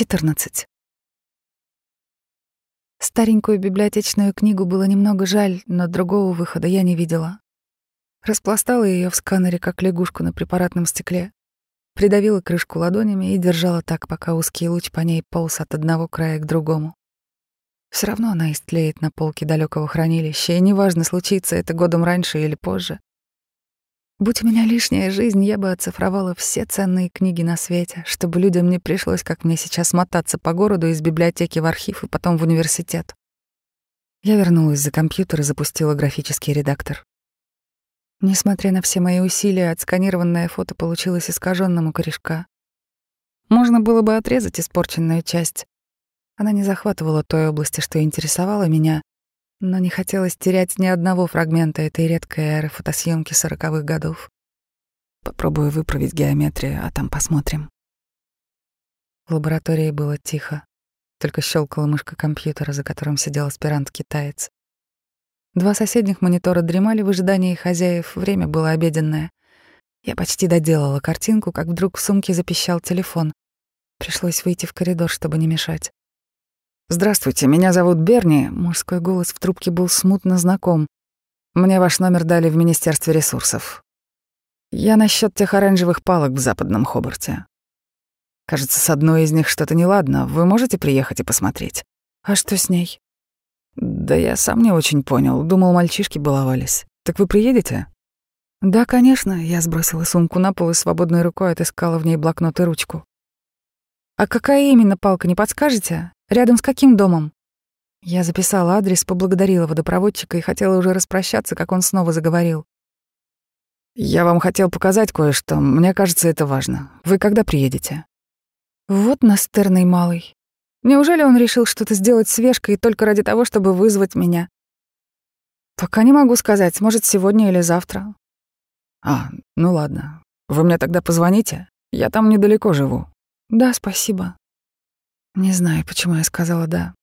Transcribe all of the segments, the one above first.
14. Старенькую библиотечную книгу было немного жаль, но другого выхода я не видела. Распластала ее в сканере, как лягушку на препаратном стекле, придавила крышку ладонями и держала так, пока узкий луч по ней полз от одного края к другому. Все равно она истлеет на полке далекого хранилища, и неважно, случится это годом раньше или позже. Будь у меня лишняя жизнь, я бы оцифровала все ценные книги на свете, чтобы людям не пришлось, как мне сейчас, мотаться по городу из библиотеки в архив и потом в университет. Я вернулась за компьютер и запустила графический редактор. Несмотря на все мои усилия, отсканированное фото получилось искаженным у корешка. Можно было бы отрезать испорченную часть. Она не захватывала той области, что интересовало меня, но не хотелось терять ни одного фрагмента этой редкой эры фотосъемки сороковых годов. Попробую выправить геометрию, а там посмотрим. В лаборатории было тихо. Только щелкала мышка компьютера, за которым сидел аспирант-китаец. Два соседних монитора дремали в ожидании хозяев, время было обеденное. Я почти доделала картинку, как вдруг в сумке запищал телефон. Пришлось выйти в коридор, чтобы не мешать. «Здравствуйте, меня зовут Берни». Мужской голос в трубке был смутно знаком. «Мне ваш номер дали в Министерстве ресурсов. Я насчет тех оранжевых палок в западном Хобарте. Кажется, с одной из них что-то неладно. Вы можете приехать и посмотреть?» «А что с ней?» «Да я сам не очень понял. Думал, мальчишки баловались. Так вы приедете?» «Да, конечно». Я сбросила сумку на пол и свободной рукой отыскала в ней блокнот и ручку. «А какая именно палка, не подскажете? Рядом с каким домом?» Я записала адрес, поблагодарила водопроводчика и хотела уже распрощаться, как он снова заговорил. «Я вам хотел показать кое-что. Мне кажется, это важно. Вы когда приедете?» «Вот настырный малый. Неужели он решил что-то сделать с Вешкой только ради того, чтобы вызвать меня?» «Пока не могу сказать. Может, сегодня или завтра». «А, ну ладно. Вы мне тогда позвоните? Я там недалеко живу». «Да, спасибо». Не знаю, почему я сказала «да».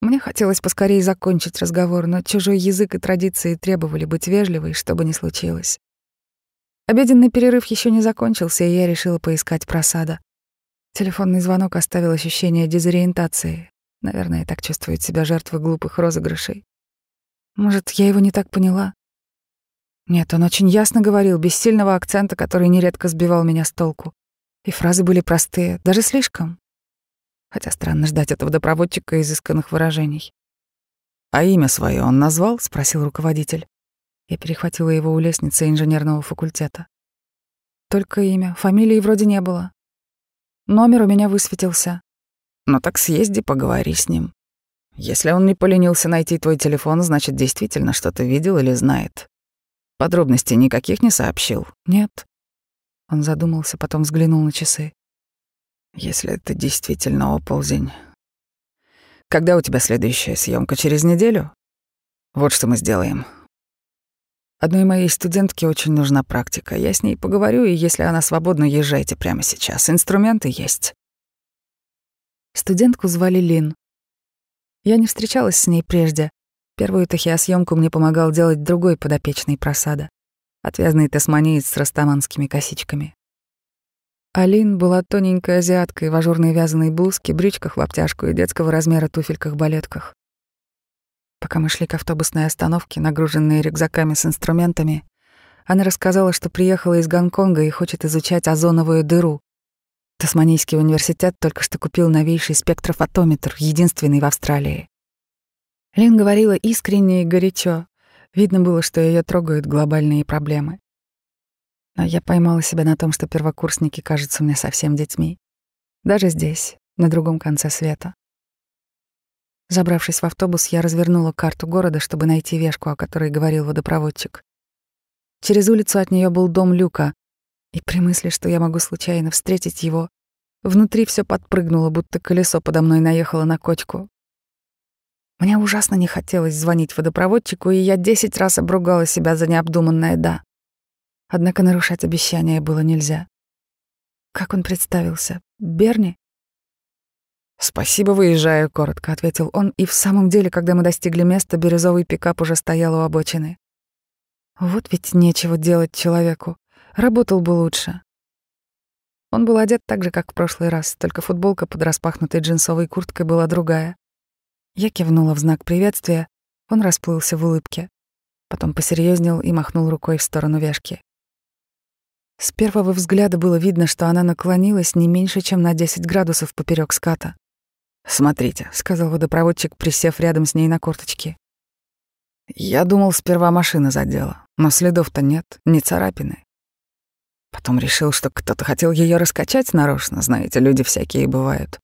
Мне хотелось поскорее закончить разговор, но чужой язык и традиции требовали быть вежливой, что бы ни случилось. Обеденный перерыв еще не закончился, и я решила поискать просада. Телефонный звонок оставил ощущение дезориентации. Наверное, так чувствуют себя жертвы глупых розыгрышей. Может, я его не так поняла? Нет, он очень ясно говорил, без сильного акцента, который нередко сбивал меня с толку. И фразы были простые, даже слишком хотя странно ждать от водопроводчика изысканных выражений. «А имя свое он назвал?» — спросил руководитель. Я перехватила его у лестницы инженерного факультета. Только имя, фамилии вроде не было. Номер у меня высветился. «Ну так съезди, поговори с ним. Если он не поленился найти твой телефон, значит, действительно что-то видел или знает. Подробностей никаких не сообщил?» «Нет». Он задумался, потом взглянул на часы. Если это действительно оползень. Когда у тебя следующая съемка Через неделю? Вот что мы сделаем. Одной моей студентке очень нужна практика. Я с ней поговорю, и если она свободна, езжайте прямо сейчас. Инструменты есть. Студентку звали Лин. Я не встречалась с ней прежде. Первую тахиосъемку мне помогал делать другой подопечный просада. Отвязный тасманеец с растаманскими косичками. Алин была тоненькой азиаткой в ажурной вязаной блузке, брючках в обтяжку и детского размера туфельках-балетках. Пока мы шли к автобусной остановке, нагруженные рюкзаками с инструментами, она рассказала, что приехала из Гонконга и хочет изучать озоновую дыру. Тасманийский университет только что купил новейший спектрофотометр, единственный в Австралии. Лин говорила искренне и горячо. Видно было, что ее трогают глобальные проблемы. Но я поймала себя на том, что первокурсники кажутся мне совсем детьми. Даже здесь, на другом конце света. Забравшись в автобус, я развернула карту города, чтобы найти вешку, о которой говорил водопроводчик. Через улицу от нее был дом Люка, и при мысли, что я могу случайно встретить его, внутри все подпрыгнуло, будто колесо подо мной наехало на кочку. Мне ужасно не хотелось звонить водопроводчику, и я десять раз обругала себя за необдуманное «да». Однако нарушать обещание было нельзя. Как он представился? Берни? «Спасибо, выезжаю», — коротко ответил он, и в самом деле, когда мы достигли места, бирюзовый пикап уже стоял у обочины. Вот ведь нечего делать человеку. Работал бы лучше. Он был одет так же, как в прошлый раз, только футболка под распахнутой джинсовой курткой была другая. Я кивнула в знак приветствия, он расплылся в улыбке. Потом посерьезнел и махнул рукой в сторону вешки. С первого взгляда было видно, что она наклонилась не меньше, чем на 10 градусов поперек ската. «Смотрите», — сказал водопроводчик, присев рядом с ней на корточки. «Я думал, сперва машина задела, но следов-то нет, ни царапины. Потом решил, что кто-то хотел ее раскачать нарочно, знаете, люди всякие бывают.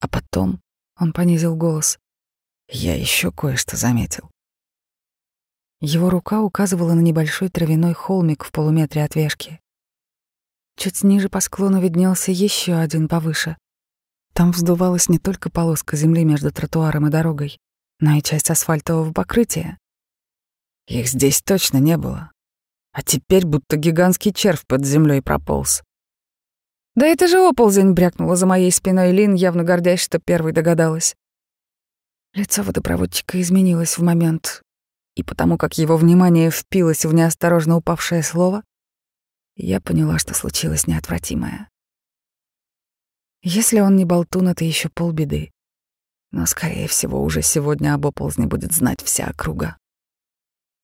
А потом он понизил голос. Я еще кое-что заметил. Его рука указывала на небольшой травяной холмик в полуметре от вешки. Чуть ниже по склону виднелся еще один повыше. Там вздувалась не только полоска земли между тротуаром и дорогой, но и часть асфальтового покрытия. Их здесь точно не было. А теперь будто гигантский червь под землей прополз. «Да это же оползень!» — брякнула за моей спиной Лин, явно гордясь, что первой догадалась. Лицо водопроводчика изменилось в момент, и потому как его внимание впилось в неосторожно упавшее слово, я поняла, что случилось неотвратимое. Если он не болтун, это еще полбеды. Но, скорее всего, уже сегодня об оползне будет знать вся округа.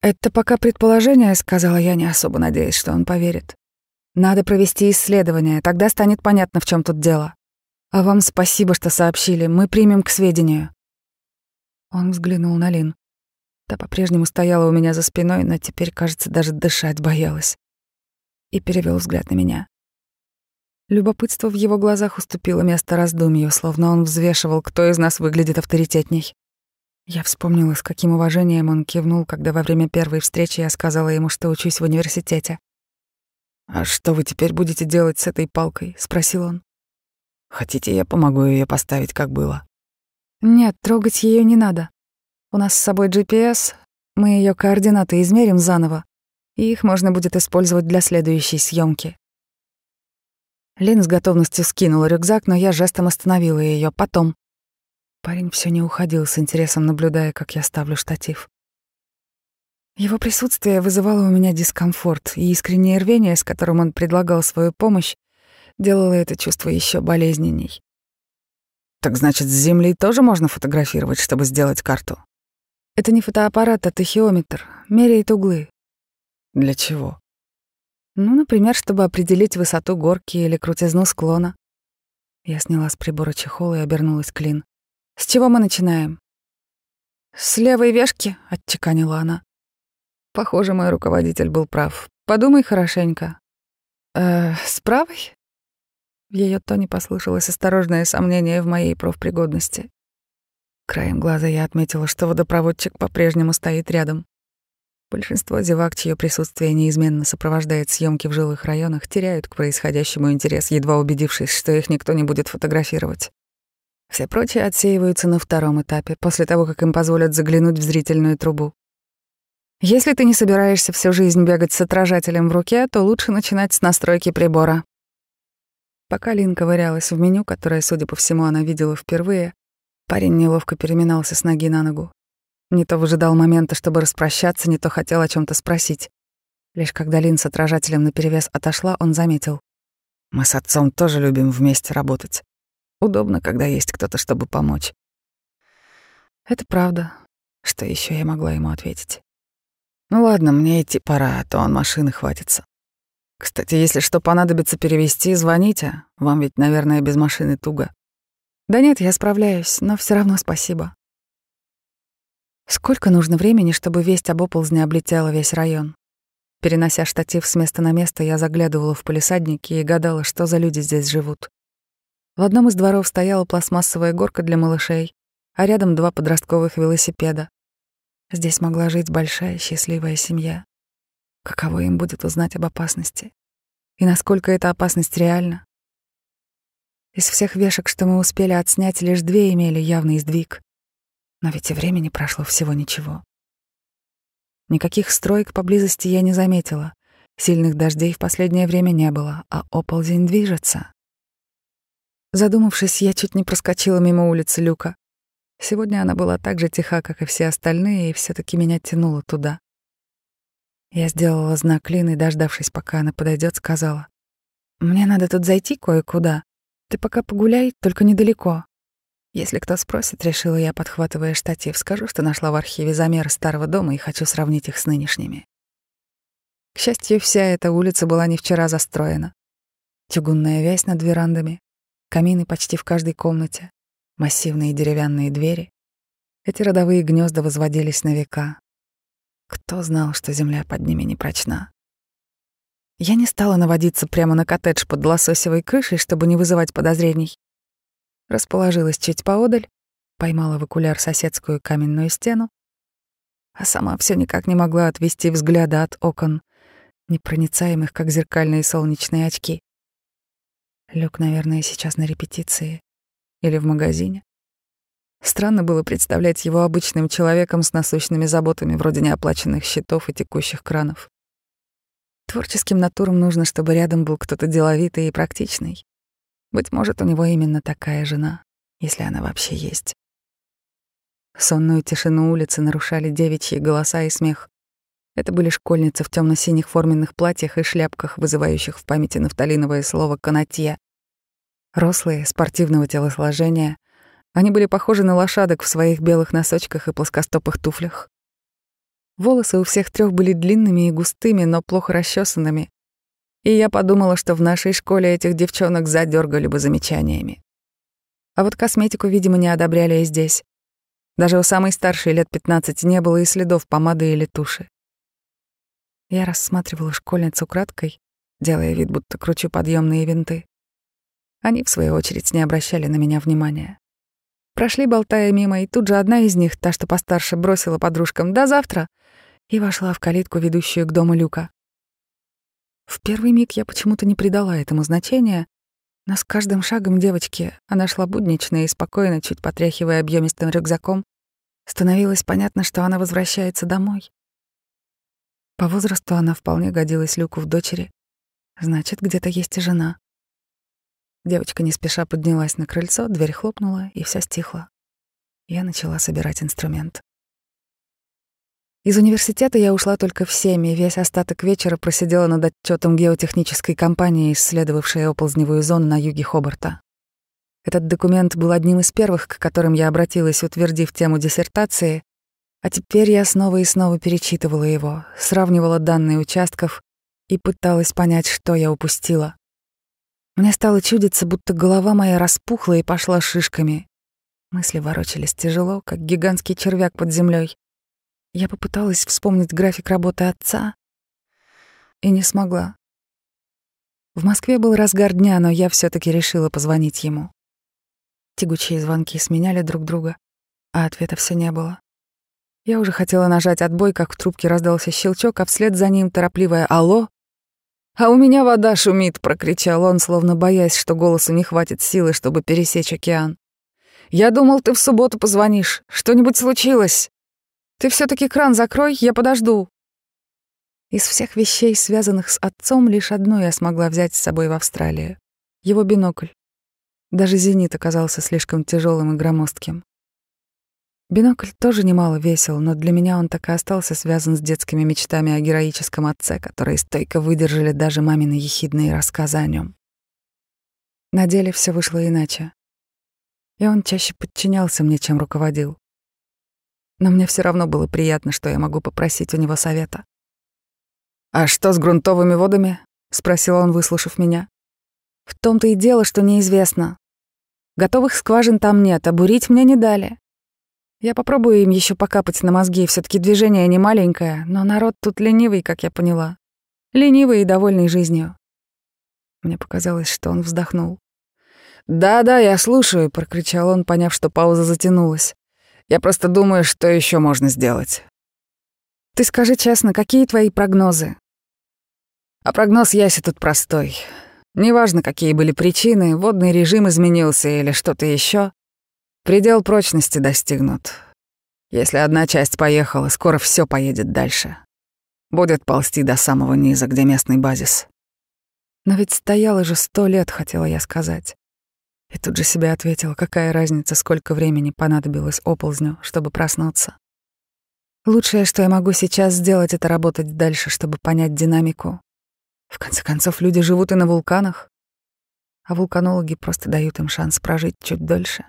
«Это пока предположение», — сказала я, не особо надеясь, что он поверит. «Надо провести исследование, тогда станет понятно, в чем тут дело. А вам спасибо, что сообщили, мы примем к сведению». Он взглянул на Лин. Та по-прежнему стояла у меня за спиной, но теперь, кажется, даже дышать боялась. И перевел взгляд на меня. Любопытство в его глазах уступило место раздумью, словно он взвешивал, кто из нас выглядит авторитетней. Я вспомнила, с каким уважением он кивнул, когда во время первой встречи я сказала ему, что учусь в университете. «А что вы теперь будете делать с этой палкой?» — спросил он. «Хотите, я помогу ее поставить, как было?» «Нет, трогать ее не надо. У нас с собой GPS, мы ее координаты измерим заново, и их можно будет использовать для следующей съемки. Лин с готовностью скинула рюкзак, но я жестом остановила ее. Потом. Парень все не уходил с интересом, наблюдая, как я ставлю штатив. Его присутствие вызывало у меня дискомфорт, и искреннее рвение, с которым он предлагал свою помощь, делало это чувство еще болезненней. Так значит, с Земли тоже можно фотографировать, чтобы сделать карту? Это не фотоаппарат, а тахиометр. Меряет углы. Для чего? Ну, например, чтобы определить высоту горки или крутизну склона. Я сняла с прибора чехол и обернулась к Лин. С чего мы начинаем? С левой вешки, отчеканила она. Похоже, мой руководитель был прав. Подумай хорошенько. Э, с правой? В ее тоне послышалось осторожное сомнение в моей профпригодности. Краем глаза я отметила, что водопроводчик по-прежнему стоит рядом. Большинство зевак, чье присутствие неизменно сопровождает съемки в жилых районах, теряют к происходящему интерес, едва убедившись, что их никто не будет фотографировать. Все прочие отсеиваются на втором этапе, после того, как им позволят заглянуть в зрительную трубу. Если ты не собираешься всю жизнь бегать с отражателем в руке, то лучше начинать с настройки прибора. Пока Лин ковырялась в меню, которое, судя по всему, она видела впервые, парень неловко переминался с ноги на ногу. Не то выжидал момента, чтобы распрощаться, не то хотел о чем то спросить. Лишь когда Лин с отражателем наперевес отошла, он заметил. «Мы с отцом тоже любим вместе работать. Удобно, когда есть кто-то, чтобы помочь. Это правда. Что еще я могла ему ответить? Ну ладно, мне идти пора, а то он машины хватится. Кстати, если что понадобится перевести, звоните. Вам ведь, наверное, без машины туго. Да нет, я справляюсь, но все равно спасибо. Сколько нужно времени, чтобы весть об оползне облетела весь район? Перенося штатив с места на место, я заглядывала в полисадники и гадала, что за люди здесь живут. В одном из дворов стояла пластмассовая горка для малышей, а рядом два подростковых велосипеда. Здесь могла жить большая счастливая семья. Каково им будет узнать об опасности? И насколько эта опасность реальна? Из всех вешек, что мы успели отснять, лишь две имели явный сдвиг. Но ведь и времени прошло всего ничего. Никаких строек поблизости я не заметила. Сильных дождей в последнее время не было, а оползень движется. Задумавшись, я чуть не проскочила мимо улицы Люка. Сегодня она была так же тиха, как и все остальные, и все таки меня тянуло туда. Я сделала знак Лины, дождавшись, пока она подойдет, сказала. Мне надо тут зайти кое-куда. Ты пока погуляй, только недалеко. Если кто спросит, решила я, подхватывая штатив, скажу, что нашла в архиве замеры старого дома и хочу сравнить их с нынешними. К счастью, вся эта улица была не вчера застроена. Чугунная вязь над верандами, камины почти в каждой комнате, массивные деревянные двери. Эти родовые гнезда возводились на века. Кто знал, что земля под ними не прочна? Я не стала наводиться прямо на коттедж под лососевой крышей, чтобы не вызывать подозрений. Расположилась чуть поодаль, поймала в окуляр соседскую каменную стену, а сама все никак не могла отвести взгляда от окон, непроницаемых, как зеркальные солнечные очки. Люк, наверное, сейчас на репетиции или в магазине. Странно было представлять его обычным человеком с насущными заботами вроде неоплаченных счетов и текущих кранов. Творческим натурам нужно, чтобы рядом был кто-то деловитый и практичный. Быть может, у него именно такая жена, если она вообще есть. Сонную тишину улицы нарушали девичьи голоса и смех. Это были школьницы в темно синих форменных платьях и шляпках, вызывающих в памяти нафталиновое слово «канатье». Рослые, спортивного телосложения, они были похожи на лошадок в своих белых носочках и плоскостопых туфлях. Волосы у всех трех были длинными и густыми, но плохо расчесанными. И я подумала, что в нашей школе этих девчонок задергали бы замечаниями. А вот косметику, видимо, не одобряли и здесь. Даже у самой старшей лет 15 не было и следов помады или туши. Я рассматривала школьницу краткой, делая вид, будто кручу подъемные винты. Они, в свою очередь, не обращали на меня внимания. Прошли, болтая мимо, и тут же одна из них, та, что постарше, бросила подружкам «до завтра» и вошла в калитку, ведущую к дому Люка. В первый миг я почему-то не придала этому значения, но с каждым шагом девочки, она шла буднично и спокойно, чуть потряхивая объемистым рюкзаком, становилось понятно, что она возвращается домой. По возрасту она вполне годилась Люку в дочери. Значит, где-то есть и жена. Девочка не спеша поднялась на крыльцо, дверь хлопнула, и все стихло. Я начала собирать инструмент. Из университета я ушла только в семь, и весь остаток вечера просидела над отчетом геотехнической компании, исследовавшей оползневую зону на юге Хобарта. Этот документ был одним из первых, к которым я обратилась, утвердив тему диссертации, а теперь я снова и снова перечитывала его, сравнивала данные участков и пыталась понять, что я упустила. Мне стало чудиться, будто голова моя распухла и пошла шишками. Мысли ворочались тяжело, как гигантский червяк под землей. Я попыталась вспомнить график работы отца и не смогла. В Москве был разгар дня, но я все таки решила позвонить ему. Тягучие звонки сменяли друг друга, а ответа все не было. Я уже хотела нажать отбой, как в трубке раздался щелчок, а вслед за ним торопливое «Алло!» «А у меня вода шумит!» — прокричал он, словно боясь, что голосу не хватит силы, чтобы пересечь океан. «Я думал, ты в субботу позвонишь. Что-нибудь случилось? Ты все таки кран закрой, я подожду». Из всех вещей, связанных с отцом, лишь одну я смогла взять с собой в Австралию. Его бинокль. Даже зенит оказался слишком тяжелым и громоздким. Бинокль тоже немало весил, но для меня он так и остался связан с детскими мечтами о героическом отце, которые стойко выдержали даже мамины ехидные рассказы о нем. На деле все вышло иначе. И он чаще подчинялся мне, чем руководил. Но мне все равно было приятно, что я могу попросить у него совета. «А что с грунтовыми водами?» — спросил он, выслушав меня. «В том-то и дело, что неизвестно. Готовых скважин там нет, а бурить мне не дали. Я попробую им еще покапать на мозги, все таки движение не маленькое, но народ тут ленивый, как я поняла. Ленивый и довольный жизнью. Мне показалось, что он вздохнул. «Да-да, я слушаю», — прокричал он, поняв, что пауза затянулась. «Я просто думаю, что еще можно сделать». «Ты скажи честно, какие твои прогнозы?» А прогноз Яси тут простой. Неважно, какие были причины, водный режим изменился или что-то еще. Предел прочности достигнут. Если одна часть поехала, скоро все поедет дальше. Будет ползти до самого низа, где местный базис. Но ведь стояло же сто лет, хотела я сказать. И тут же себя ответила, какая разница, сколько времени понадобилось оползню, чтобы проснуться. Лучшее, что я могу сейчас сделать, это работать дальше, чтобы понять динамику. В конце концов, люди живут и на вулканах, а вулканологи просто дают им шанс прожить чуть дольше.